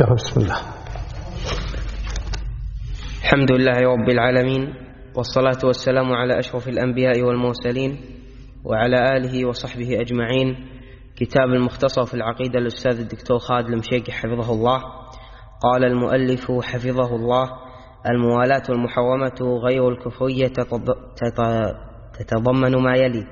يلا بسم الله. الحمد لله رب العالمين والصلاة والسلام على أشرف الأنبياء والمرسلين وعلى آله وصحبه أجمعين. كتاب المختصر في العقيدة الأستاذ الدكتور خالد المشيقي حفظه الله. قال المؤلف حفظه الله الموالاة المحرمة غير الكفرية تتضمن ما يلي.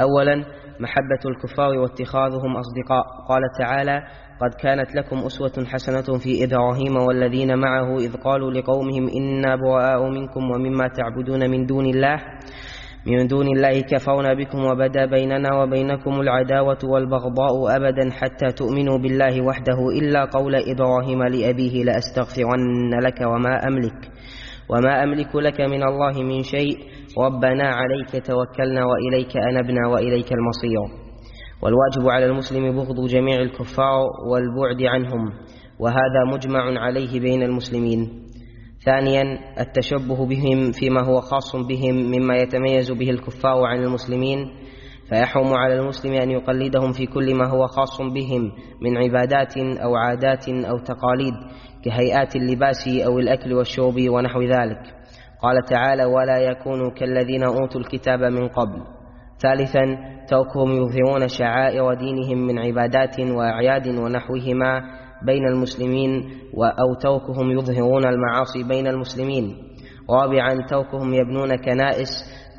أولا محبة الكفار واتخاذهم أصدقاء. قال تعالى قد كانت لكم أسوة حسنة في إبراهيم والذين معه إذ قالوا لقومهم إنا براء منكم ومما تعبدون من دون الله من دون الله كفرنا بكم وبدا بيننا وبينكم العداوة والبغضاء أبدا حتى تؤمنوا بالله وحده إلا قول إبراهيم لأبيه لأستغفرن لك وما أملك وما أملك لك من الله من شيء ربنا عليك توكلنا وإليك أنبنا وإليك المصير. والواجب على المسلم بغض جميع الكفار والبعد عنهم وهذا مجمع عليه بين المسلمين. ثانيا التشبه بهم فيما هو خاص بهم مما يتميز به الكفار عن المسلمين فيحرم على المسلم أن يقلدهم في كل ما هو خاص بهم من عبادات أو عادات أو تقاليد كهيئات اللباس أو الأكل والشرب ونحو ذلك. قال تعالى ولا يكونوا كالذين أوتوا الكتاب من قبل ثالثا تركهم يظهرون شعائر دينهم من عبادات وأعياد ونحوهما بين المسلمين أو تركهم يظهرون المعاصي بين المسلمين. رابعا تركهم يبنون كنائس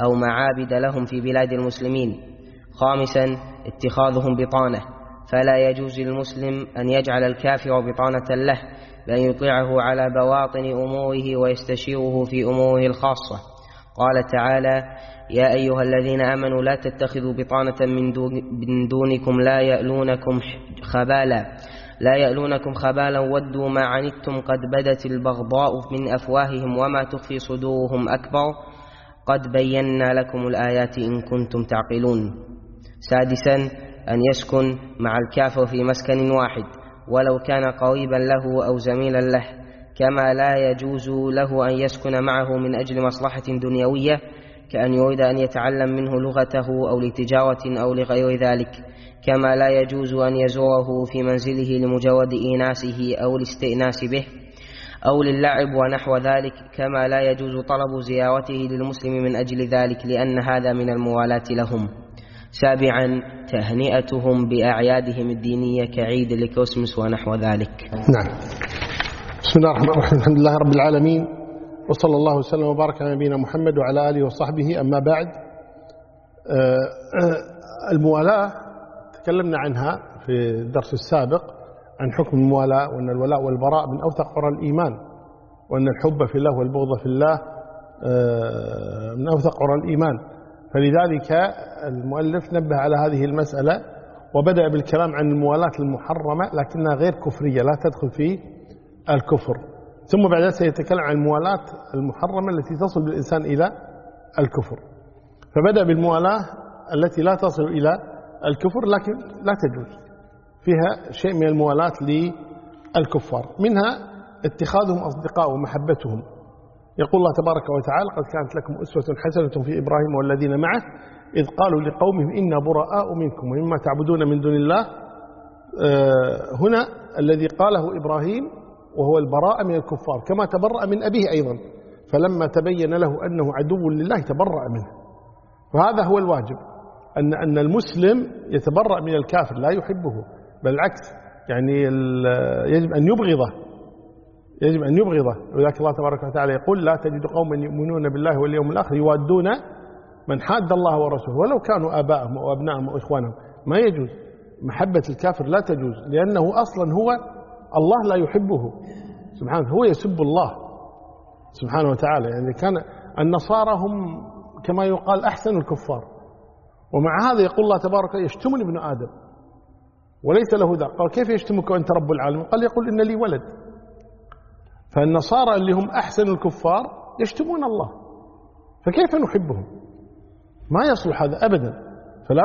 أو معابد لهم في بلاد المسلمين. خامسا اتخاذهم بطانة. فلا يجوز للمسلم أن يجعل الكافر بطانة له بل يطيعه على بواطن أموره ويستشيره في أموره الخاصة. قال تعالى يا أيها الذين آمنوا لا تتخذوا بطانة من, دونكم لا يألونكم خبالا. لا يألونكم خبالا. ودوا ما عنتم. قد بدت البغضاء من أفواههم وما تخفي صدورهم أكبر. قد بينا لكم الآيات إن كنتم تعقلون. سادسا أن يسكن مع الكافر في مسكن واحد. ولو كان قريبا له أو زميلا له. كما لا يجوز له أن يسكن معه من أجل مصلحة دنيوية. كأن يريد أن يتعلم منه لغته أو لتجارة أو لغير ذلك كما لا يجوز أن يزوره في منزله لمجرد إيناسه أو الاستئناس به أو للعب ونحو ذلك كما لا يجوز طلب زيارته للمسلم من أجل ذلك لأن هذا من الموالاة لهم. سابعا تهنئتهم بأعيادهم الدينية كعيد الكريسماس ونحو ذلك. نعم. بسم الله الرحمن الرحيم. الحمد لله رب العالمين. وصلى الله وسلم وبارك على نبينا محمد وعلى آله وصحبه. أما بعد آه، الموالاة تكلمنا عنها في الدرس السابق عن حكم الموالاة وأن الولاء والبراء من أوثق قرى الإيمان وأن الحب في الله والبغض في الله آه، من أوثق قرى الإيمان. فلذلك المؤلف نبه على هذه المسألة وبدأ بالكلام عن الموالاة المحرمة لكنها غير كفرية لا تدخل في الكفر. ثم بعد ذلك سيتكلم عن الموالاة المحرمة التي تصل بالإنسان إلى الكفر. فبدأ بالموالاة التي لا تصل إلى الكفر لكن لا تجوز. فيها شيء من الموالاة للكفار. منها اتخاذهم أصدقاء ومحبتهم. يقول الله تبارك وتعالى قد كانت لكم أسوة حسنة في إبراهيم والذين معه إذ قالوا لقومهم إنا براء منكم ومما تعبدون من دون الله. آه، هنا الذي قاله إبراهيم وهو البراءة من الكفار كما تبرأ من أبيه أيضا. فلما تبين له أنه عدو لله تبرأ منه. وهذا هو الواجب أن أن المسلم يتبرأ من الكافر لا يحبه. بل العكس يعني يجب أن يبغضه. يجب أن يبغضه. ولذلك الله تبارك وتعالى يقول لا تجد قوما يؤمنون بالله واليوم الآخر يوادون من حاد الله ورسوله. ولو كانوا آباءهم أو أبنائهم أو إخوانهم ما يجوز. محبة الكافر لا تجوز لأنه أصلا هو الله لا يحبه. سبحانه هو يسب الله سبحانه وتعالى. يعني كان النصارى هم كما يقال أحسن الكفار. ومع هذا يقول الله تبارك يشتمني ابن آدم. وليس له ذا. قال كيف يشتمك وأنت رب العالمين؟ قال يقول إن لي ولد. فالنصارى اللي هم أحسن الكفار يشتمون الله. فكيف نحبهم؟ ما يصلح هذا أبدا. فلا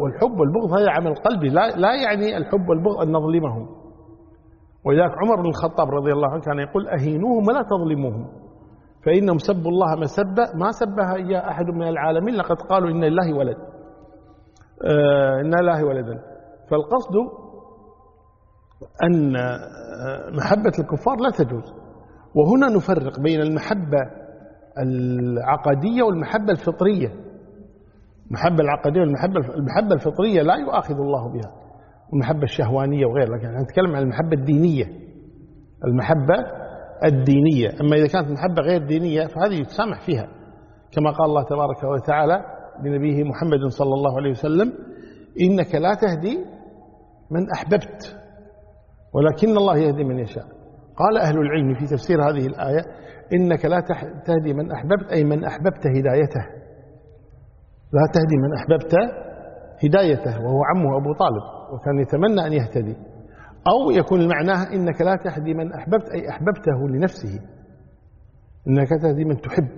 والحب والبغض هذا عمل قلبي. لا, لا يعني الحب والبغض أن نظلمهم ولذلك عمر بن الخطاب رضي الله عنه كان يقول أهينوهم ولا تظلموهم فإنهم سبوا الله مسبة ما سبها إياه أحد من العالمين لقد قالوا إن الله ولد. آه إن الله ولدا. فالقصد أن محبة الكفار لا تجوز. وهنا نفرق بين المحبة العقدية والمحبة الفطرية. المحبة العقدية والمحبة المحبة الفطرية لا يؤاخذ الله بها. والمحبة الشهوانية وغير لكن نتكلم عن المحبة الدينية. المحبة الدينية. أما إذا كانت المحبة غير دينية فهذه يتسامح فيها. كما قال الله تبارك وتعالى لنبيه محمد صلى الله عليه وسلم إنك لا تهدي من أحببت ولكن الله يهدي من يشاء. قال أهل العلم في تفسير هذه الآية إنك لا تهدي من أحببت أي من أحببت هدايته. لا تهدي من أحببت هدايته وهو عمه أبو طالب وكان يتمنى أن يهتدي. أو يكون معناه إنك لا تهدي من أحببت أي أحببته لنفسه. إنك تهدي من تحب.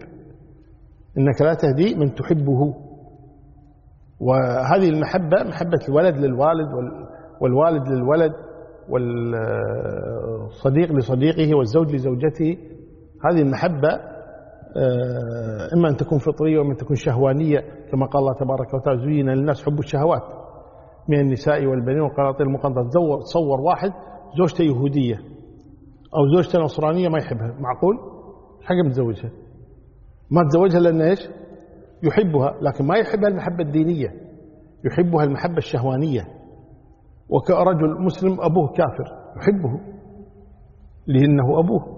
إنك لا تهدي من تحبه. وهذه المحبة محبة الولد للوالد والوالد للولد والصديق لصديقه والزوج لزوجته. هذه المحبة إما أن تكون فطرية وإما أن تكون شهوانية كما قال الله تبارك وتعالى زين للناس حب الشهوات من النساء والبنين والقناطير المقنطرة. تصور واحد زوجته يهودية أو زوجته نصرانية ما يحبها. معقول؟ حاجة متزوجها. ما تزوجها لأن إيش؟ يحبها لكن ما يحبها المحبة الدينية. يحبها المحبة الشهوانية. وكرجل مسلم أبوه كافر يحبه لأنه أبوه.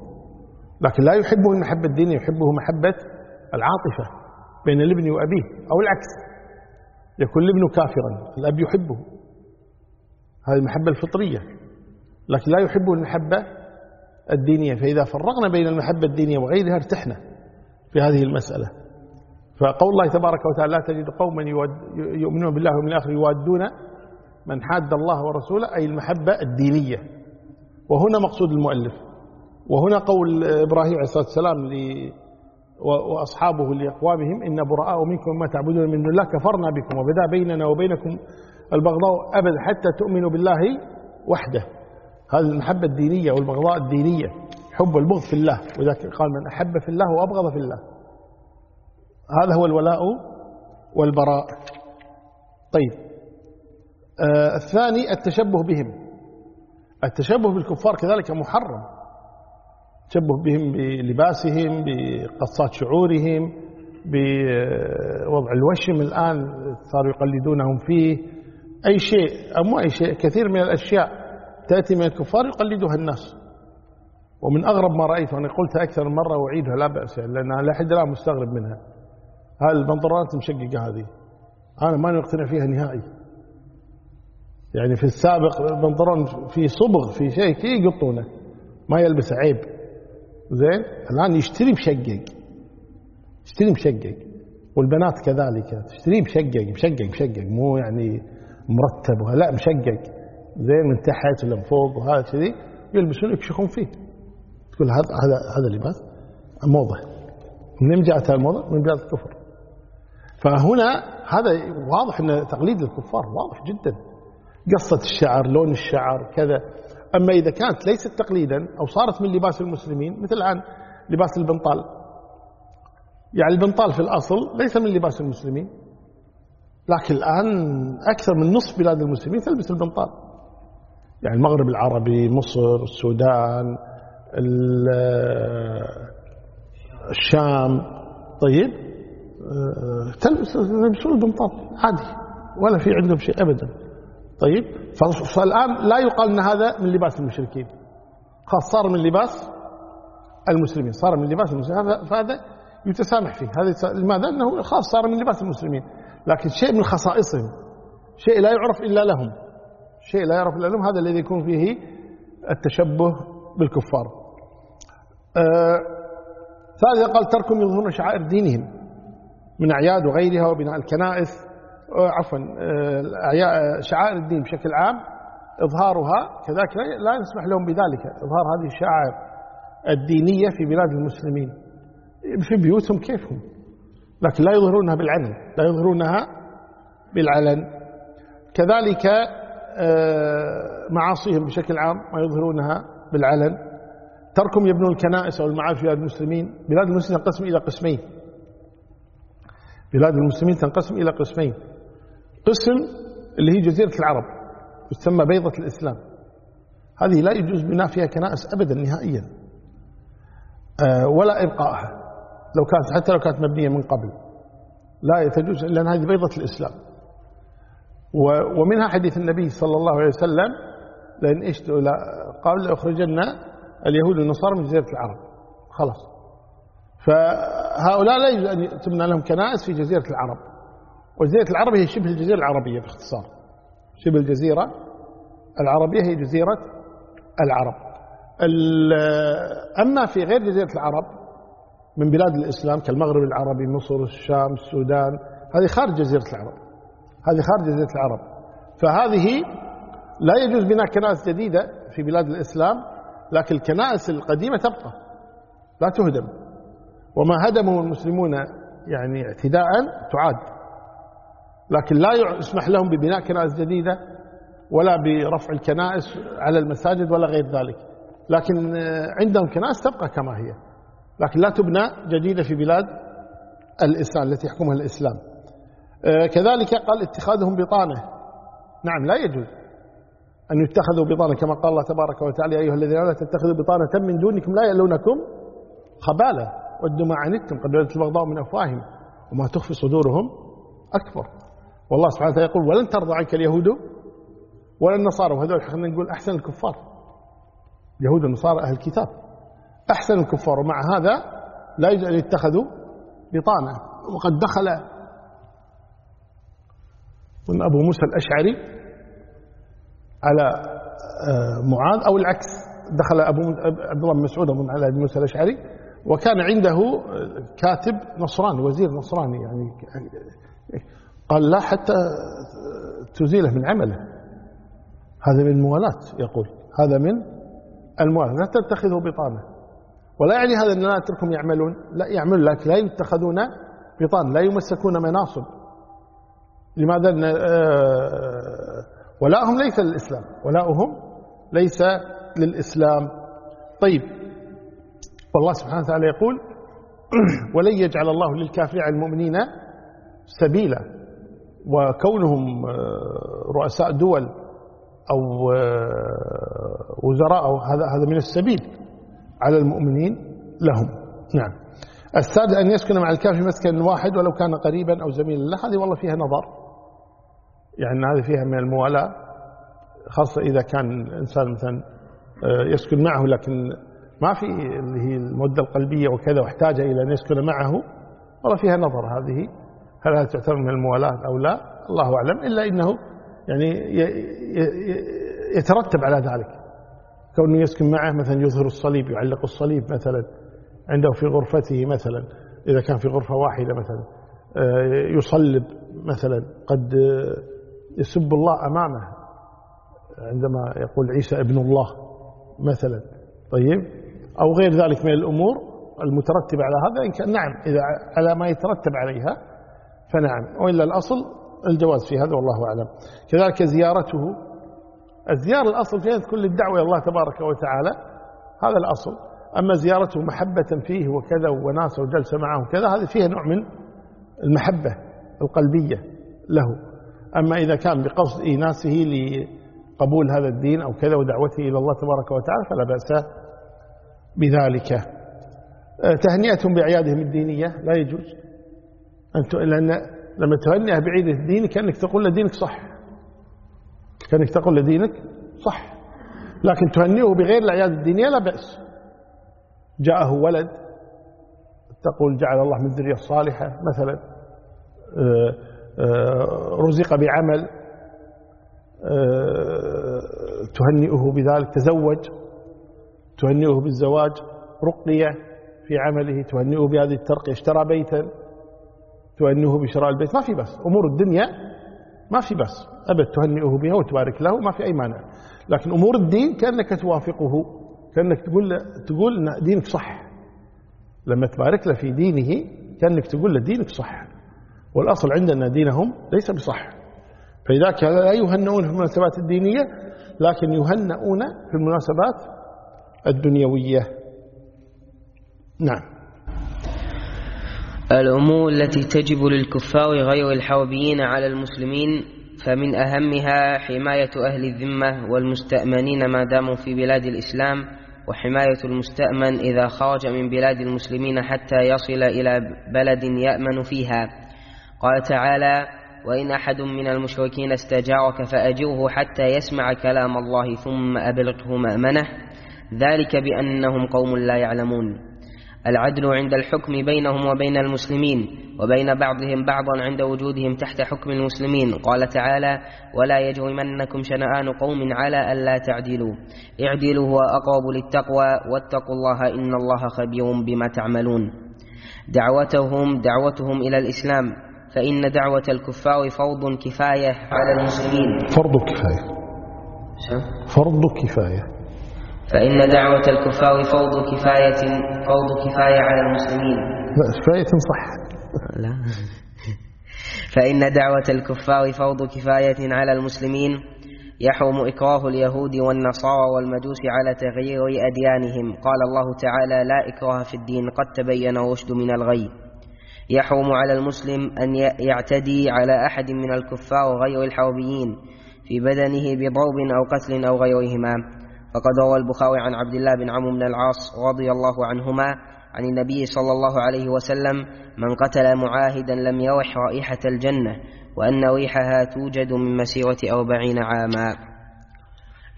لكن لا يحبه المحبة الدينية يحبه محبة العاطفة بين الابن وأبيه أو العكس. يكون الابن كافرا الأب يحبه. هذه المحبة الفطرية. لكن لا يحبه المحبة الدينية. فإذا فرقنا بين المحبة الدينية وغيرها ارتحنا في هذه المسألة. فقول الله تبارك وتعالى لا تجد قوما يؤمنون بالله ومن الآخر يوادون من حاد الله ورسوله. أي المحبة الدينية. وهنا مقصود المؤلف. وهنا قول إبراهيم عليه الصلاة والسلام وأصحابه لأقوامهم إن براء منكم ما تعبدون من الله كفرنا بكم وبدا بيننا وبينكم البغضاء أبدا حتى تؤمنوا بالله وحده. هذه المحبة الدينية والبغضاء الدينية حب والبغض في الله. وذلك قال من أحب في الله وأبغض في الله. هذا هو الولاء والبراء. طيب. آه الثاني التشبه بهم. التشبه بالكفار كذلك محرم. تشبه بهم بلباسهم بقصات شعورهم بوضع الوشم الآن صاروا يقلدونهم فيه. أي شيء أو مو أي شيء كثير من الأشياء تأتي من الكفار يقلدها الناس. ومن أغرب ما رأيت وأنا قلتها أكثر من مرة وأعيدها لا بأس لأنها لحد الآن مستغرب منها. هذه البنطلونات المشققة هذه. أنا ما مقتنع فيها نهائي. يعني في السابق البنطلون في صبغ في شيء كي يقطونه. ما يلبس عيب. زين؟ الآن يشتري مشقق يشتري مشقق والبنات كذلك. تشتري مشقق مشقق مشقق مو يعني مرتب لا مشقق. زين من تحت ولا من فوق وهذا كذي. يلبسون يكشخون فيه تقول هذا هذا هذا لباس موضه من جاءت الموضة؟ من بلاد الكفر. فهنا هذا واضح إن تقليد الكفار واضح جدا. قصة الشعر لون الشعر كذا. أما إذا كانت ليست تقليدا أو صارت من لباس المسلمين مثل الآن لباس البنطال. يعني البنطال في الأصل ليس من لباس المسلمين لكن الآن أكثر من نصف بلاد المسلمين تلبس البنطال. يعني المغرب العربي مصر السودان الشام. طيب تلبس يلبسون البنطال عادي ولا في عندهم شيء أبدا. طيب. فالآن لا يقال أن هذا من لباس المشركين. خاص صار من لباس المسلمين صار من لباس المسلمين. فهذا يتسامح فيه. هذا لماذا؟ أنه خاص صار من لباس المسلمين. لكن شيء من خصائصهم شيء لا يعرف إلا لهم. شيء لا يعرف إلا لهم. هذا الذي يكون فيه التشبه بالكفار. آه ثالثا قال تركهم يظهرون شعائر دينهم من أعياد وغيرها وبناء الكنائس. عفوا آه، شعائر الدين بشكل عام إظهارها كذلك لا نسمح لهم بذلك إظهار هذه الشعائر الدينية في بلاد المسلمين. في بيوتهم كيفهم؟ لكن لا يظهرونها بالعلن لا يظهرونها بالعلن. كذلك معاصيهم بشكل عام ما يظهرونها بالعلن. تركهم يبنون الكنائس أو المعابد في بلاد المسلمين. بلاد المسلمين تنقسم إلى قسمين. بلاد المسلمين تنقسم إلى قسمين. قسم اللي هي جزيرة العرب تسمى بيضة الإسلام. هذه لا يجوز بناء فيها كنائس أبدا نهائيا آه، ولا إبقائها لو كانت حتى لو كانت مبنية من قبل. لا تجوز لأن هذه بيضة الإسلام. ومنها حديث النبي صلى الله عليه وسلم لأن إيش قال لأخرجن اليهود والنصارى من جزيرة العرب. خلاص. فهؤلاء لا يجوز أن تبنى لهم كنائس في جزيرة العرب. وجزيرة العرب هي شبه الجزيرة العربية باختصار. شبه الجزيرة العربية هي جزيرة العرب. أما في غير جزيرة العرب من بلاد الإسلام كالمغرب العربي مصر الشام السودان هذه خارج جزيرة العرب. هذه خارج جزيرة العرب. فهذه لا يجوز بناء كنائس جديدة في بلاد الإسلام لكن الكنائس القديمة تبقى لا تهدم. وما هدمه المسلمون يعني اعتداء تعاد. لكن لا يسمح لهم ببناء كنائس جديدة ولا برفع الكنائس على المساجد ولا غير ذلك. لكن عندهم كنائس تبقى كما هي. لكن لا تبنى جديدة في بلاد الإسلام التي يحكمها الإسلام. آه، كذلك قال اتخاذهم بطانة. نعم لا يجوز أن يتخذوا بطانة كما قال الله تبارك وتعالى أيها الذين لا تتخذوا بطانة من دونكم لا يألونكم خبالة ودوا ما عنتم قد بدت البغضاء من أفواههم وما تخفي صدورهم أكبر. والله سبحانه وتعالى يقول ولن ترضى عنك اليهود ولا النصارى. وهذول خلينا نقول أحسن الكفار. اليهود والنصارى أهل الكتاب. أحسن الكفار. ومع هذا لا يجوز أن يتخذوا بطانة. وقد دخل من أبو موسى الأشعري على آه، معاذ أو العكس. دخل أبو عبد الله بن مسعود أظن على أبي موسى الأشعري. وكان عنده كاتب نصراني وزير نصراني يعني قال لا حتى تزيله من عمله. هذا من الموالاة يقول. هذا من الموالاة لا تتخذوا بطانة. ولا يعني هذا أن لا نتركهم يعملون. لا يعملون لكن لا يتخذون بطانة. لا يمسكون مناصب. لماذا؟ آه، ولاؤهم ليس للإسلام. ولاؤهم ليس للإسلام. طيب. والله سبحانه وتعالى يقول ولن يجعل الله للكافرين على المؤمنين سبيلا. وكونهم آه، رؤساء دول أو آه، وزراء أو هذا هذا من السبيل على المؤمنين لهم. نعم. السادس أن يسكن مع الكافر مسكن واحد ولو كان قريبا أو زميلا له. هذه والله فيها نظر. يعني هذه فيها من الموالاة خاصة إذا كان الإنسان مثلا آه، يسكن معه لكن ما في اللي هي المودة القلبية وكذا واحتاج إلى أن يسكن معه. والله فيها نظر هذه. هل هذا تعتبر من الموالاة أو لا؟ الله أعلم إلا إنه يعني يترتب على ذلك. كونه يسكن معه مثلا يظهر الصليب يعلق الصليب مثلا عنده في غرفته مثلا إذا كان في غرفة واحدة مثلا آه، يصلب مثلا قد يسب الله أمامه. عندما يقول عيسى ابن الله مثلا. طيب؟ أو غير ذلك من الأمور المترتبة على هذا إن كان نعم إذا على ما يترتب عليها فنعم. وإلا الأصل الجواز في هذا والله أعلم. كذلك زيارته. الزيارة الأصل فيها تكون للدعوة إلى الله تبارك وتعالى. هذا الأصل. أما زيارته محبة فيه وكذا وناس وجلسة معه وكذا هذه فيها نوع من المحبة القلبية له. أما إذا كان بقصد إيناسه لقبول هذا الدين أو كذا ودعوته إلى الله تبارك وتعالى فلا بأس بذلك. آه، تهنئتهم بأعيادهم الدينية لا يجوز. أنت لأن لما تهنئه بعيد الدين كأنك تقول له دينك صح. كأنك تقول له دينك صح. لكن تهنئه بغير الأعياد الدينية لا بأس. جاءه ولد تقول جعل الله من الذرية الصالحة مثلا آه، آه، رزق بعمل تهنئه بذلك تزوج تهنئه بالزواج رقية في عمله تهنئه بهذه الترقية اشترى بيتا. تهنئه بشراء البيت ما في بس. أمور الدنيا ما في بس. أبد تهنئه بها وتبارك له ما في أي مانع. لكن أمور الدين كأنك توافقه كأنك تقول له تقول أن دينك صح. لما تبارك له في دينه كأنك تقول له دينك صح. والأصل عندنا دينهم ليس بصح. فلذلك لا يهنئون في المناسبات الدينية لكن يهنئون في المناسبات الدنيوية. نعم. الأمور التي تجب للكفار غير الحربيين على المسلمين فمن أهمها حماية أهل الذمة والمستأمنين ما داموا في بلاد الإسلام وحماية المستأمن إذا خرج من بلاد المسلمين حتى يصل إلى بلد يأمن فيها. قال تعالى وإن أحد من المشركين استجارك فأجره حتى يسمع كلام الله ثم أبلغه مأمنه ذلك بأنهم قوم لا يعلمون. العدل عند الحكم بينهم وبين المسلمين وبين بعضهم بعضا عند وجودهم تحت حكم المسلمين. قال تعالى ولا يجرمنكم شنآن قوم على ألا تعدلوا. اعدلوا هو أقرب للتقوى واتقوا الله إن الله خبير بما تعملون. دعوتهم دعوتهم إلى الإسلام. فإن دعوة الكفار فرض كفاية على المسلمين. فرض كفاية. فرض كفاية. فإن دعوة الكفار فرض كفاية فرض كفاية على المسلمين. كفاية صح. لا. فإن دعوة الكفار فرض كفاية على المسلمين يحرم إكراه اليهود والنصارى والمجوس على تغيير أديانهم. قال الله تعالى لا إكراه في الدين قد تبين الرشد من الغي. يحرم على المسلم أن يعتدي على أحد من الكفار غير الحربيين في بدنه بضرب أو قتل أو غيرهما. فقد روى البخاري عن عبد الله بن عمرو بن العاص رضي الله عنهما عن النبي صلى الله عليه وسلم من قتل معاهدا لم يرح رائحة الجنة وأن ريحها توجد من مسيرة أربعين عاما.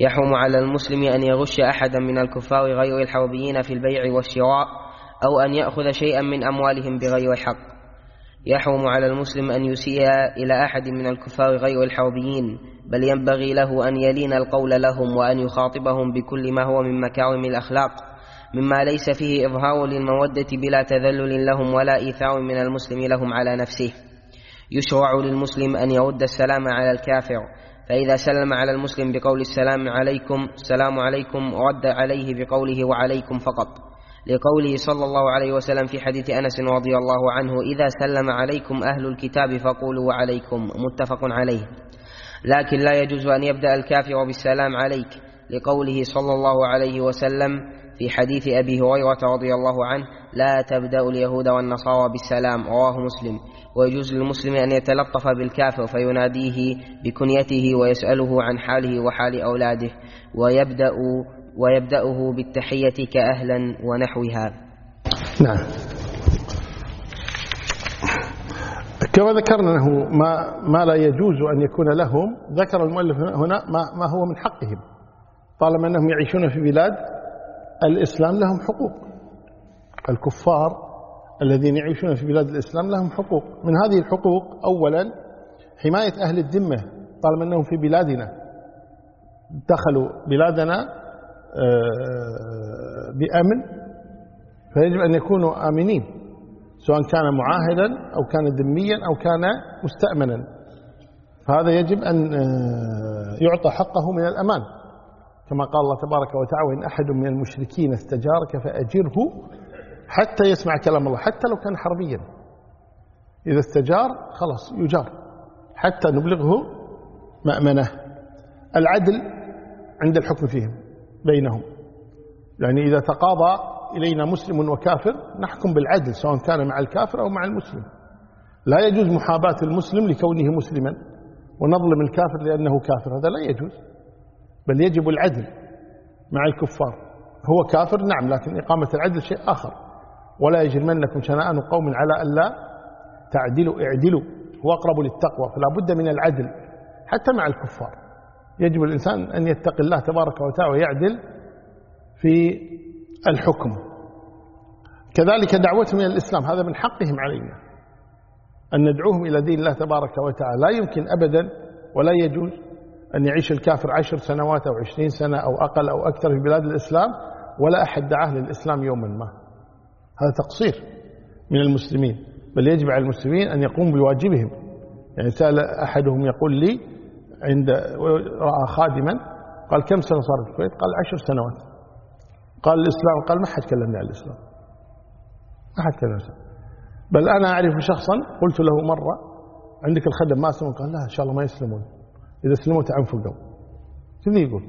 يحرم على المسلم أن يغش أحدا من الكفار غير الحربيين في البيع والشراء أو أن يأخذ شيئا من أموالهم بغير حق. يحرم على المسلم أن يسيء إلى أحد من الكفار غير الحربيين بل ينبغي له أن يلين القول لهم وأن يخاطبهم بكل ما هو من مكارم الأخلاق مما ليس فيه إظهار للمودة بلا تذلل لهم ولا إيثار من المسلم لهم على نفسه. يشرع للمسلم أن يرد السلام على الكافر فإذا سلم على المسلم بقول السلام عليكم السلام عليكم رد عليه بقوله وعليكم فقط. لقوله صلى الله عليه وسلم في حديث أنس رضي الله عنه إذا سلم عليكم أهل الكتاب فقولوا وعليكم. متفق عليه. لكن لا يجوز أن يبدأ الكافر بالسلام عليك لقوله صلى الله عليه وسلم في حديث أبي هريرة رضي الله عنه لا تبدأ اليهود والنصارى بالسلام. رواه مسلم. ويجوز للمسلم أن يتلطف بالكافر فيناديه بكنيته ويسأله عن حاله وحال أولاده. ويبدأ ويبدأه بالتحية كأهلا ونحوها. نعم. كما ذكرنا أنه ما, ما لا يجوز أن يكون لهم ذكر المؤلف هنا ما, ما هو من حقهم. طالما أنهم يعيشون في بلاد الإسلام لهم حقوق. الكفار الذين يعيشون في بلاد الإسلام لهم حقوق. من هذه الحقوق أولا حماية أهل الذمة. طالما أنهم في بلادنا دخلوا بلادنا بأمن فيجب أن يكونوا آمنين سواء كان معاهدا أو كان ذميا أو كان مستأمنا. فهذا يجب أن آه، يعطى حقه من الأمان. كما قال الله تبارك وتعالى وإن أحد من المشركين استجارك فأجره حتى يسمع كلام الله حتى لو كان حربيا. إذا استجار خلاص يجار حتى نبلغه مأمنة. العدل عند الحكم فيهم. بينهم. يعني إذا تقاضى إلينا مسلم وكافر نحكم بالعدل سواء كان مع الكافر أو مع المسلم. لا يجوز محاباة المسلم لكونه مسلما ونظلم الكافر لأنه كافر هذا لا يجوز بل يجب العدل مع الكفار. هو كافر نعم لكن إقامة العدل شيء آخر. ولا يجرمنكم شنآن قوم على ألا تعدلوا اعدلوا هو أقرب للتقوى فلا بد من العدل حتى مع الكفار. يجب الإنسان أن يتقي الله تبارك وتعالى ويعدل في الحكم. كذلك دعوتهم إلى الإسلام هذا من حقهم علينا أن ندعوهم إلى دين الله تبارك وتعالى. لا يمكن أبدا ولا يجوز أن يعيش الكافر عشر سنوات أو عشرين سنة أو أقل أو أكثر في بلاد الإسلام ولا أحد دعاه للإسلام يوما ما. هذا تقصير من المسلمين بل يجب على المسلمين أن يقوموا بواجبهم. يعني سأل أحدهم يقول لي عند رأى خادما قال كم سنة صار في الكويت؟ قال عشر سنوات. قال الإسلام قال ما حد كلمني عن الإسلام. ما حد كلمني بل أنا أعرف شخصا قلت له مرة عندك الخدم ما أسلمون؟ قال لا إن شاء الله ما يسلمون. إذا سلموا تعنفقوا كذي يقول؟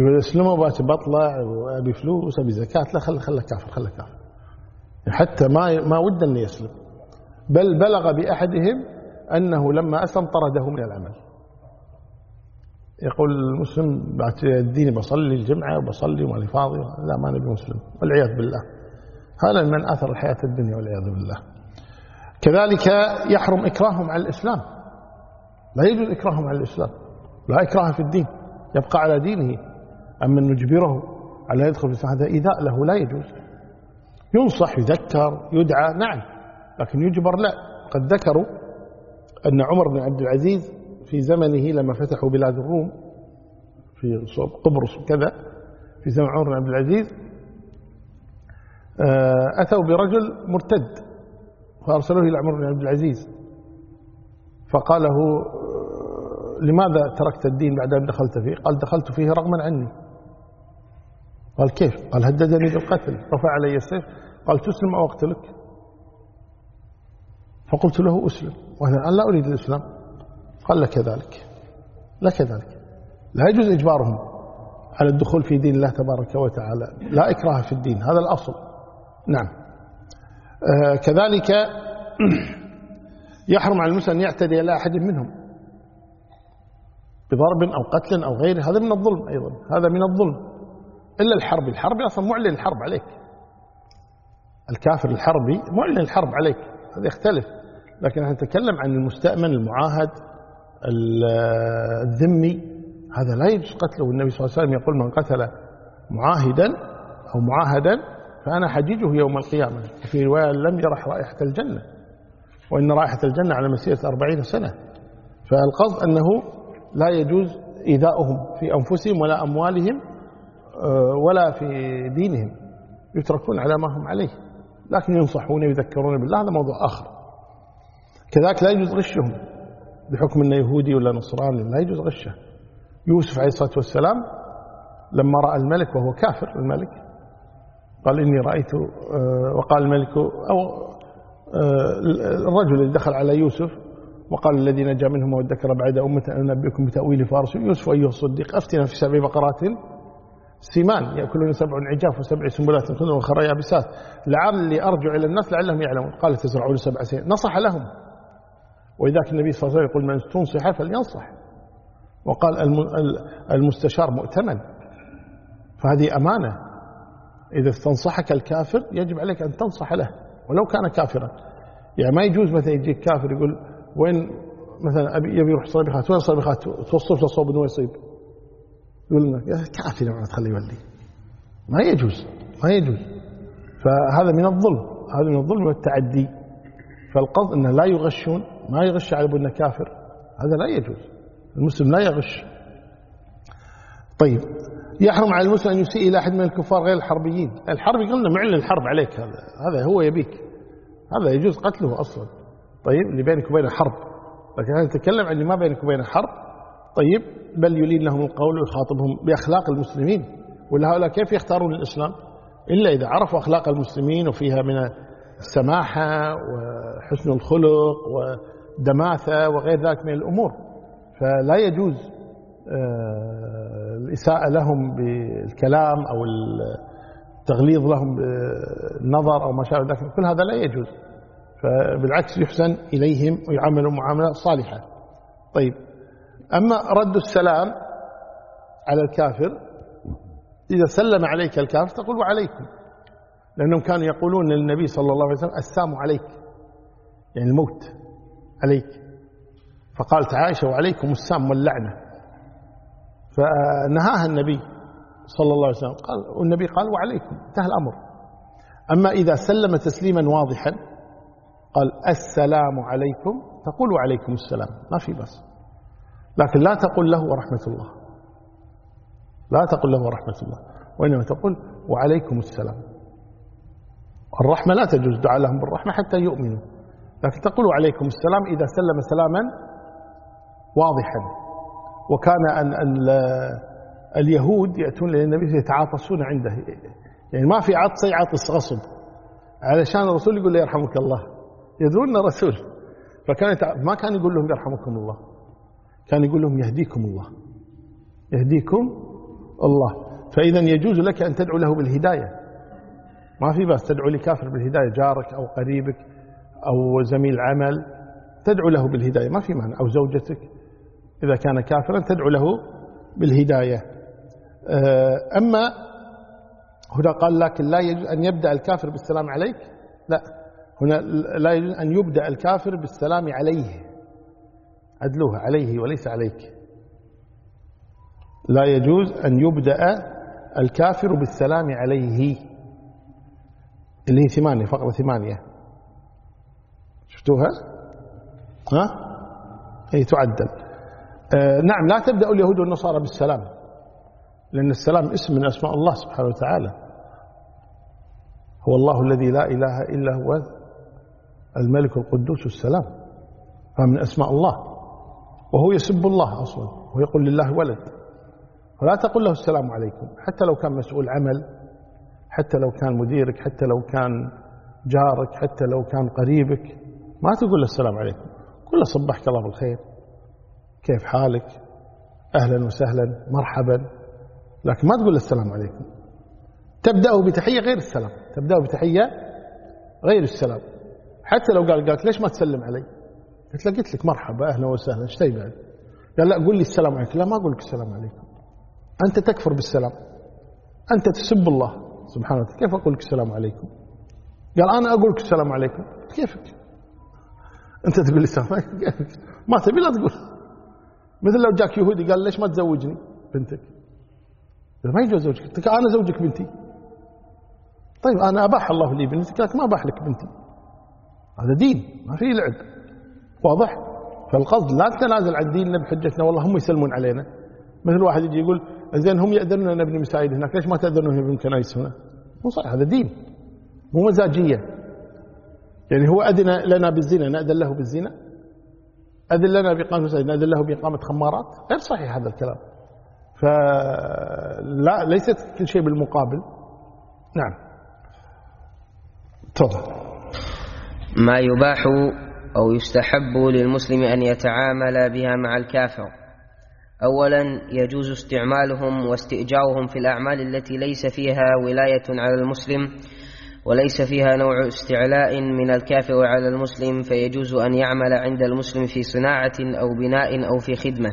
يقول إذا سلموا بطلع وأبي فلوس أبي زكاة لا خله خله كافر خله كافر. حتى ما ما وده أن يسلم. بل بلغ بأحدهم أنه لما أسلم طرده من العمل. يقول المسلم بعد الدين بصلي الجمعة وبصلي ومالي فاضي. لا ما نبي مسلم. والعياذ بالله. هذا من أثر الحياة الدنيا والعياذ بالله. كذلك يحرم إكراههم على الإسلام. لا يجوز إكراههم على الإسلام. لا إكراه في الدين. يبقى على دينه. أما نجبره على يدخل في هذا إيذاء له لا يجوز. ينصح يذكر يدعى نعم. لكن يجبر لا. قد ذكروا أن عمر بن عبد العزيز في زمنه لما فتحوا بلاد الروم في قبرص وكذا في زمن عمر بن عبد العزيز آه، أتوا برجل مرتد فأرسلوه إلى عمر بن عبد العزيز. فقال له آه، لماذا تركت الدين بعد أن دخلت فيه؟ قال دخلت فيه رغما عني. قال كيف؟ قال هددني بالقتل. رفع علي السيف. قال تسلم أو أقتلك؟ فقلت له أسلم. وأنا لا أريد الإسلام. قال لك ذلك لك ذلك لا يجوز إجبارهم على الدخول في دين الله تبارك وتعالى. لا إكراه في الدين. هذا الأصل. نعم. آه كذلك يحرم على المسلم أن يعتدي على أحد منهم بضرب أو قتل أو غيره هذا من الظلم أيضا. هذا من الظلم. إلا الحرب. الحرب أصلا معلن الحرب عليك. الكافر الحربي معلن الحرب عليك. هذا يختلف. لكن نحن نتكلم عن المستأمن المعاهد. الذمي هذا لا يجوز قتله. والنبي صلى الله عليه وسلم يقول من قتل معاهدا أو معاهدا فأنا حجيجه يوم القيامة. وفي رواية لم يرح رائحة الجنة وإن رائحة الجنة على مسيرة أربعين سنة. فالقصد أنه لا يجوز إيذاؤهم في أنفسهم ولا أموالهم آه، ولا في دينهم. يتركون على ما هم عليه لكن ينصحون ويذكرون بالله. هذا موضوع آخر. كذلك لا يجوز غشهم. بحكم أنه يهودي ولا نصراني لا يجوز غشه. يوسف عليه الصلاة والسلام لما رأى الملك وهو كافر الملك قال إني رأيت آه، وقال الملك أو آه، الرجل الذي دخل على يوسف وقال الذي نجا منهم وادكر بعد أمة أنبئكم بتأويل فارس. يوسف أيها الصديق أفتنا في سبع بقرات سمان يأكلون سبع عجاف وسبع سنبلات خضر وخرى يابسات لعلي أرجع إلى الناس لعلهم يعلمون. قال تزرعون سبع سنين. نصح لهم. ولذلك النبي صلى الله عليه وسلم يقول من تنصح فلينصح. وقال المستشار مؤتمن. فهذه أمانة. إذا استنصحك الكافر يجب عليك أن تنصح له ولو كان كافرا. يعني ما يجوز مثلا يجيك كافر يقول وين مثلا أبي يبي يروح صبيخات وين صبيخات توصف له إنه يصيب. يقول لك كافر ما تخليه يولي. ما يجوز ما يجوز. فهذا من الظلم هذا من الظلم والتعدي. فالقصد إنه لا يغشون ما يغش على ابن كافر. هذا لا يجوز. المسلم لا يغش. طيب يحرم على المسلم أن يسيء إلى أحد من الكفار غير الحربيين. الحربي قلنا معلن الحرب عليك. هذا هذا هو يبيك. هذا يجوز قتله أصلا. طيب اللي بينك وبينه حرب. لكن هذا نتكلم عن اللي ما بينك وبينه حرب؟ طيب بل يلين لهم القول ويخاطبهم بأخلاق المسلمين. ولا هؤلاء كيف يختارون الإسلام؟ إلا إذا عرفوا أخلاق المسلمين وفيها من السماحة وحسن الخلق ودماثة وغير ذلك من الأمور. فلا يجوز آه، الإساءة لهم بالكلام أو التغليظ لهم بالنظر أو ما شابه ذلك. كل هذا لا يجوز. فبالعكس يحسن إليهم ويعاملوا معاملة صالحة. طيب أما رد السلام على الكافر إذا سلم عليك الكافر تقول وعليكم لأنهم كانوا يقولون للنبي صلى الله عليه وسلم السام عليك يعني الموت. عليك. فقالت عائشة وعليكم السام واللعنة. فنهاها النبي صلى الله عليه وسلم. قال والنبي قال وعليكم انتهى الأمر. أما إذا سلم تسليما واضحا قال السلام عليكم تقول وعليكم السلام. ما في بس. لكن لا تقول له ورحمة الله. لا تقول له ورحمة الله. وإنما تقول وعليكم السلام. الرحمة لا تجوز دعاء لهم بالرحمة حتى يؤمنوا. لكن تقول عليكم السلام إذا سلم سلاما واضحا. وكان أن اليهود يأتون للنبي يتعاطسون عنده. يعني ما في عطس يعطس غصب. علشان الرسول يقول له يرحمك الله. يدرون رسول. فكان ما كان يقول لهم يرحمكم الله. كان يقول لهم يهديكم الله. يهديكم الله. فإذا يجوز لك أن تدعو له بالهداية. ما في بس تدعو لكافر بالهداية. جارك أو قريبك. أو زميل عمل تدعو له بالهداية. ما في معنى أو زوجتك إذا كان كافرا تدعو له بالهداية. آه، أما هنا قال لكن لا يجوز أن يبدأ الكافر بالسلام عليك. لا. هنا لا يجوز أن يبدأ الكافر بالسلام عليه. عدلوها. عليه وليس عليك. لا يجوز أن يبدأ الكافر بالسلام عليه. اللي هي ثمانية فقرة ثمانية. شفتوها؟ ها؟ هي تعدل. آه نعم لا تبدأ اليهود والنصارى بالسلام لأن السلام اسم من أسماء الله سبحانه وتعالى. هو الله الذي لا إله إلا هو الملك القدوس السلام فمن أسماء الله. وهو يسب الله أصلا ويقول لله ولد. ولا تقول له السلام عليكم حتى لو كان مسؤول عمل حتى لو كان مديرك حتى لو كان جارك حتى لو كان قريبك. ما تقول له السلام عليكم. قل له صبحك الله بالخير. كيف حالك؟ أهلا وسهلا مرحبا. لكن ما تقول له السلام عليكم. تبدأه بتحية غير السلام. تبدأه بتحية غير السلام. حتى لو قال قالت ليش ما تسلم علي؟ قلت له قلت لك مرحبا أهلا وسهلا. إيش تبي بعد؟ قال لا قول لي السلام عليكم. لا ما أقول لك السلام عليكم. أنت تكفر بالسلام. أنت تسب الله سبحانه وتعالى. كيف أقول لك السلام عليكم؟ قال أنا أقول لك السلام عليكم. كيفك؟ أنت تقول لي ما تبي لا تقول. مثل لو جاك يهودي قال ليش ما تزوجني؟ بنتك. ما يجوز زوجك. أنا زوجك بنتي. طيب أنا أباح الله لي بنتك لكن ما أباح لك بنتي. هذا دين ما فيه لعب. واضح؟ فالقصد لا تتنازل عن ديننا بحجتنا والله هم يسلمون علينا. مثل واحد يجي يقول زين هم يأذنون نبني مساجد هناك ليش ما تأذنون نبني كنائس هنا؟ مو صحيح هذا دين. مو مزاجية. يعني هو أذن لنا بالزنا نأذن له بالزنا؟ أذن لنا بإقامة مساجد نأذن له بإقامة خمارات؟ غير صحيح هذا الكلام. فلا ليست كل شيء بالمقابل. نعم. تفضل. ما يباح أو يستحب للمسلم أن يتعامل بها مع الكافر. أولا يجوز استعمالهم واستئجارهم في الأعمال التي ليس فيها ولاية على المسلم. وليس فيها نوع استعلاء من الكافر على المسلم فيجوز أن يعمل عند المسلم في صناعة أو بناء أو في خدمة.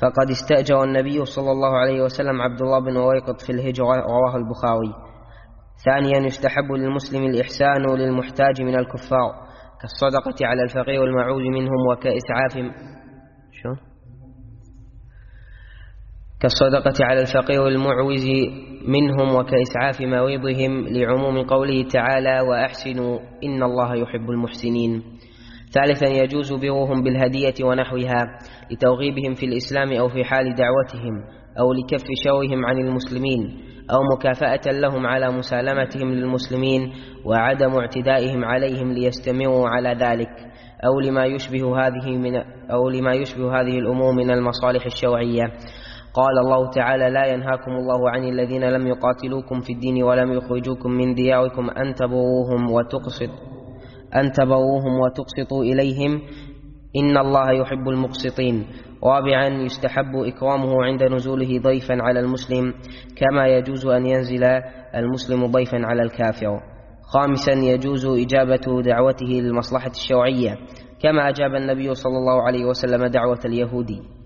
فقد استأجر النبي صلى الله عليه وسلم عبد الله بن ويقط في الهجرة رواه البخاري. ثانيا يستحب للمسلم الإحسان للمحتاج من الكفار كالصدقة على الفقير والمعوذ منهم وكإسعاف. شو؟ كالصدقة على الفقير والمعوز منهم وكإسعاف مريضهم لعموم قوله تعالى وأحسنوا إن الله يحب المحسنين. ثالثا يجوز برهم بالهدية ونحوها لترغيبهم في الإسلام أو في حال دعوتهم أو لكف شرهم عن المسلمين أو مكافأة لهم على مسالمتهم للمسلمين وعدم اعتدائهم عليهم ليستمروا على ذلك أو لما يشبه هذه من أو لما يشبه هذه الأمور من المصالح الشرعية. قال الله تعالى لا ينهاكم الله عن الذين لم يقاتلوكم في الدين ولم يخرجوكم من دياركم أن تبروهم وتقسط أن تبروهم وتقسطوا إليهم. إن الله يحب المقسطين. رابعا يستحب إكرامه عند نزوله ضيفا على المسلم كما يجوز أن ينزل المسلم ضيفا على الكافر. خامسا يجوز إجابة دعوته للمصلحة الشرعية كما أجاب النبي صلى الله عليه وسلم دعوة اليهودي.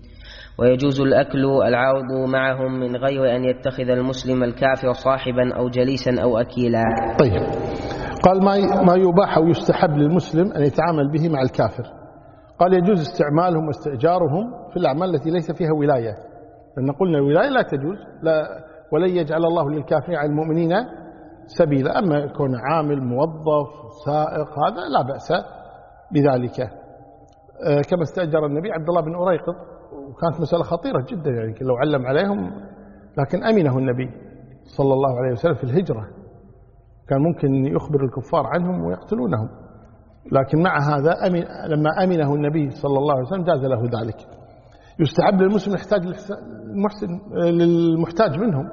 ويجوز الأكل العارض معهم من غير أن يتخذ المسلم الكافر صاحبا أو جليسا أو أكيلا. طيب. قال ما ما يباح أو يستحب للمسلم أن يتعامل به مع الكافر. قال يجوز استعمالهم واستئجارهم في الأعمال التي ليس فيها ولاية. لأن قلنا الولاية لا تجوز لا ولن يجعل الله للكافرين على المؤمنين سبيلا. أما يكون عامل موظف سائق هذا لا بأس بذلك. آه، كما استأجر النبي عبد الله بن أريقط وكانت مسألة خطيرة جدا يعني لو علم عليهم. لكن أمنه النبي صلى الله عليه وسلم في الهجرة. كان ممكن يخبر الكفار عنهم ويقتلونهم. لكن مع هذا أمن لما أمنه النبي صلى الله عليه وسلم جاز له ذلك. يستحب للمسلم يحتاج المحسن للمحتاج منهم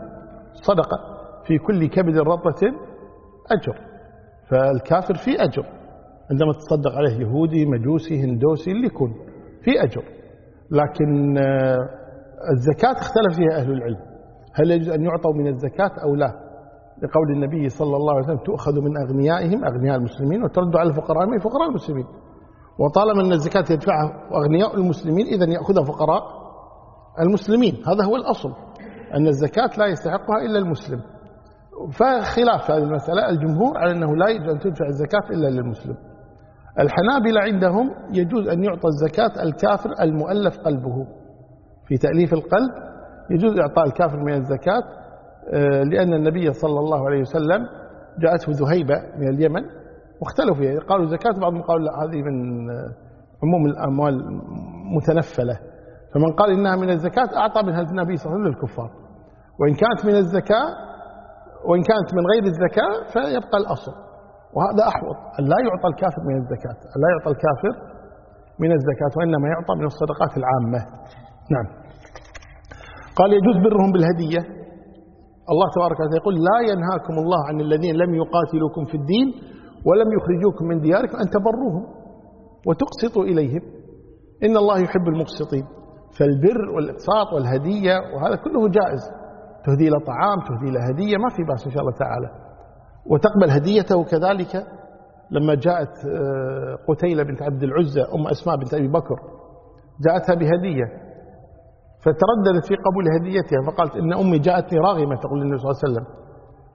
صدقة في كل كبد رطة أجر. فالكافر في أجر. عندما تصدق عليه يهودي مجوسي هندوسي اللي يكون في أجر. لكن آه، الزكاة اختلف فيها أهل العلم. هل يجوز أن يعطوا من الزكاة أو لا؟ لقول النبي صلى الله عليه وسلم تؤخذ من أغنيائهم أغنياء المسلمين وترد على الفقراء من فقراء المسلمين. وطالما أن الزكاة يدفعها أغنياء المسلمين إذا يأخذها فقراء المسلمين. هذا هو الأصل أن الزكاة لا يستحقها إلا المسلم. فخلاف هذه المسألة الجمهور على أنه لا يجوز أن تدفع الزكاة إلا للمسلم. الحنابلة عندهم يجوز أن يعطى الزكاة الكافر المؤلف قلبه. في تأليف القلب يجوز إعطاء الكافر من الزكاة آه، لأن النبي صلى الله عليه وسلم جاءته ذهيبة من اليمن واختلفوا فيها. قالوا زكاة بعضهم قالوا لا هذه من آه، عموم الأموال متنفلة. فمن قال إنها من الزكاة أعطى منها النبي صلى الله عليه وسلم للكفار. وإن كانت من الزكاة وإن كانت من غير الزكاة فيبقى الأصل. وهذا أحوط. أن لا يعطى الكافر من الزكاة. أن لا يعطى الكافر من الزكاة وإنما يعطى من الصدقات العامة. نعم. قال يجوز برهم بالهدية. الله تبارك وتعالى يقول لا ينهاكم الله عن الذين لم يقاتلوكم في الدين ولم يخرجوكم من دياركم أن تبروهم وتقسطوا إليهم. إن الله يحب المقسطين. فالبر والإقساط والهدية وهذا كله جائز. تهدي له طعام تهدي له هدية ما في بأس إن شاء الله تعالى. وتقبل هديته كذلك لما جاءت آه، قتيلة بنت عبد العزة أم أسماء بنت أبي بكر جاءتها بهدية فترددت في قبول هديتها فقالت إن أمي جاءتني راغمة تقول للنبي صلى الله عليه وسلم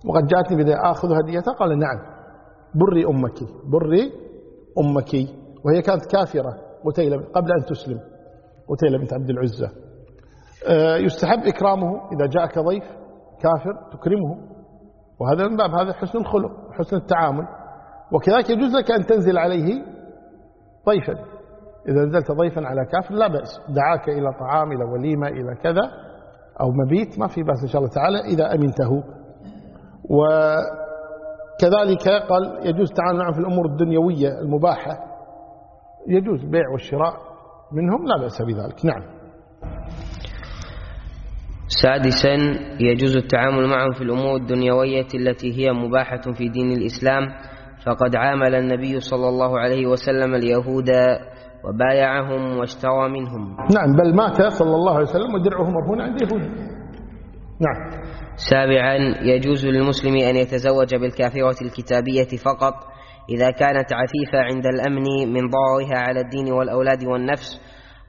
وقد جاءتني بدأ آخذ هديتها؟ قال نعم. بري أمك بري أمك. وهي كانت كافرة قتيلة قبل أن تسلم قتيلة بنت عبد العزة. آه، يستحب إكرامه إذا جاءك ضيف كافر تكرمه. وهذا من باب هذا حسن الخلق حسن التعامل. وكذلك يجوز لك أن تنزل عليه ضيفا. إذا نزلت ضيفا على كافر لا بأس. دعاك إلى طعام إلى وليمة إلى كذا أو مبيت ما في بأس إن شاء الله تعالى إذا أمنته. وكذلك قال يجوز التعامل معه في الأمور الدنيوية المباحة. يجوز البيع والشراء منهم لا بأس بذلك. نعم. سادسا يجوز التعامل معهم في الأمور الدنيوية التي هي مباحة في دين الإسلام. فقد عامل النبي صلى الله عليه وسلم اليهود وبايعهم واشترى منهم. نعم بل مات صلى الله عليه وسلم ودرعه مرهون عند يهود نعم. سابعا يجوز للمسلم أن يتزوج بالكافرة الكتابية فقط إذا كانت عفيفة عند الأمن من ضررها على الدين والأولاد والنفس.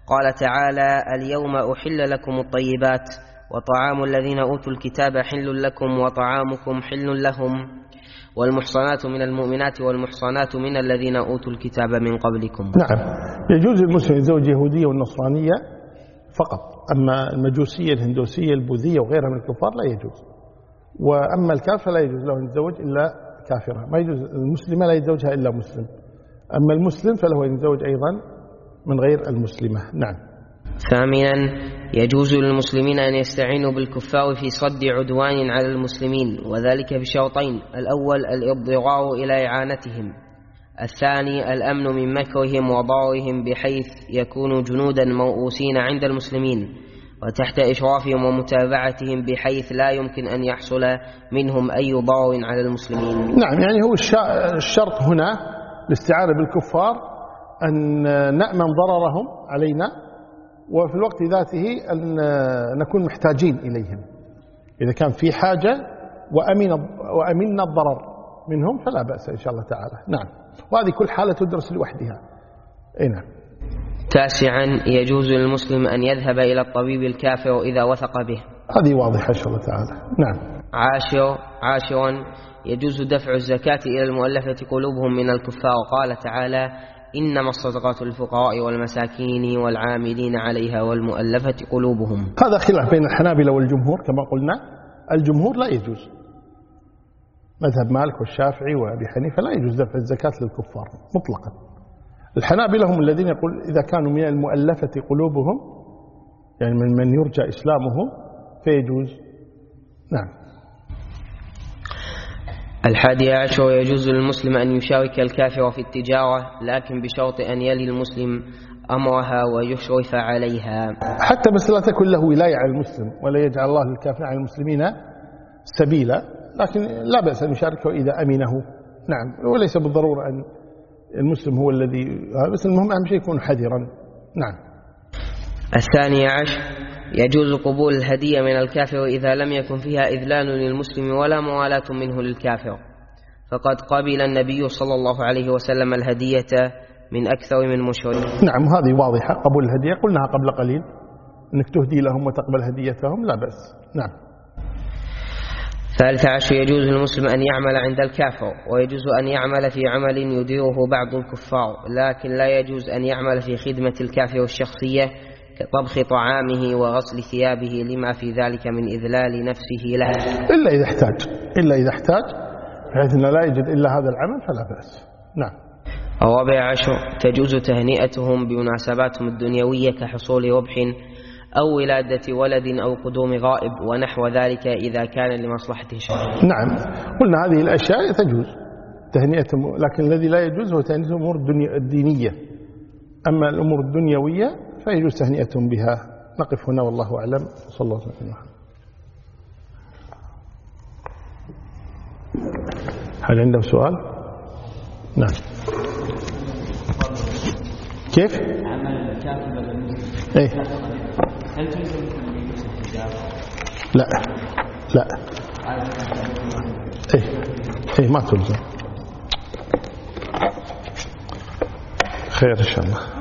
قال تعالى اليوم أحل لكم الطيبات. وطعام الذين أوتوا الكتاب حل لكم وطعامكم حل لهم والمحصنات من المؤمنات والمحصنات من الذين أوتوا الكتاب من قبلكم. نعم. يجوز للمسلم يتزوج يهودية والنصرانية فقط أما المجوسية الهندوسية البوذية وغيرها من الكفار لا يجوز. وأما الكافر لا يجوز له أن يتزوج إلا كافرة. ما يجوز المسلمة لا يتزوجها إلا مسلم. أما المسلم فله أن يتزوج أيضا من غير المسلمة. نعم. ثامنا يجوز للمسلمين أن يستعينوا بالكفار في صد عدوان على المسلمين وذلك بشرطين الأول الإضرار إلى إعانتهم. الثاني الأمن من مكرهم وضررهم بحيث يكونوا جنودا موؤوسين عند المسلمين وتحت إشرافهم ومتابعتهم بحيث لا يمكن أن يحصل منهم أي ضرر على المسلمين. نعم يعني هو الشرط هنا الاستعانة بالكفار أن نأمن ضررهم علينا وفي الوقت ذاته أن نكون محتاجين إليهم. إذا كان في حاجة وأمن وأمنا الضرر منهم فلا بأس إن شاء الله تعالى. نعم. وهذه كل حالة تدرس لوحدها. أي نعم. تاسعا يجوز للمسلم أن يذهب إلى الطبيب الكافر إذا وثق به. هذه واضحة إن شاء الله تعالى. نعم. عاشر عاشرا يجوز دفع الزكاة إلى المؤلفة قلوبهم من الكفار. قال تعالى إنما الصدقات للفقراء والمساكين والعاملين عليها والمؤلفة قلوبهم. هذا خلاف بين الحنابلة والجمهور كما قلنا الجمهور لا يجوز. مذهب مالك والشافعي وأبي حنيفة لا يجوز دفع الزكاة للكفار مطلقا. الحنابلة هم الذين يقول إذا كانوا من المؤلفة قلوبهم يعني من من يرجى إسلامه فيجوز. نعم. الحادي عشر يجوز للمسلم أن يشارك الكافر في التجارة لكن بشرط أن يلي المسلم أمرها ويشرف عليها. حتى بس لا تكن له ولاية على المسلم ولا يجعل الله للكافر على المسلمين سبيلا لكن لا بأس أن يشاركه إذا أمنه. نعم وليس بالضرورة أن المسلم هو الذي بس المهم أهم شيء يكون حذرا. نعم. الثاني عشر يجوز قبول الهدية من الكافر إذا لم يكن فيها إذلال للمسلم ولا موالاة منه للكافر. فقد قبل النبي صلى الله عليه وسلم الهدية من أكثر من مشرك. نعم هذه واضحة. قبول الهدية قلناها قبل قليل. أنك تهدي لهم وتقبل هديتهم لا بأس. نعم. ثالث عشر يجوز للمسلم أن يعمل عند الكافر ويجوز أن يعمل في عمل يديره بعض الكفار لكن لا يجوز أن يعمل في خدمة الكافر الشخصية كطبخ طعامه وغسل ثيابه لما في ذلك من إذلال نفسه له. إلا إذا احتاج. إلا إذا احتاج بحيث أنه لا يجد إلا هذا العمل فلا بأس. نعم. الرابع عشر تجوز تهنئتهم بمناسباتهم الدنيوية كحصول ربح أو ولادة ولد أو قدوم غائب ونحو ذلك إذا كان لمصلحة الشرع نعم. قلنا هذه الأشياء تجوز تهنئتهم لكن الذي لا يجوز هو تهنئة الأمور الدينية. أما الأمور الدنيوية فيجوز تهنئتهم بها. نقف هنا والله أعلم. صلى الله عليه وسلم. هل عنده سؤال؟ نعم. كيف؟ عمل الكاتب إيه. هل تلزم لا. لا. إيه. إيه ما تلزم. خير إن شاء الله.